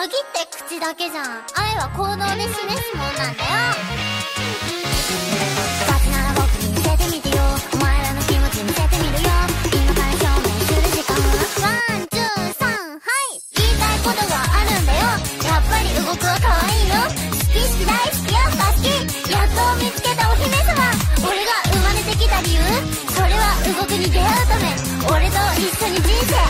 口だけじゃん。愛は行動で示すもんなんだよ。ガチなら僕に見せてみてよ。お前らの気持ち見せてみるよ。今から証明する時間ワン、ツー、さん、はい。言いたいことがあるんだよ。やっぱりうごくは可愛いの。好き好き大好きやっぱ好き。やっと見つけたお姫様。俺が生まれてきた理由。それはうごくに出会うため。俺と一緒に人生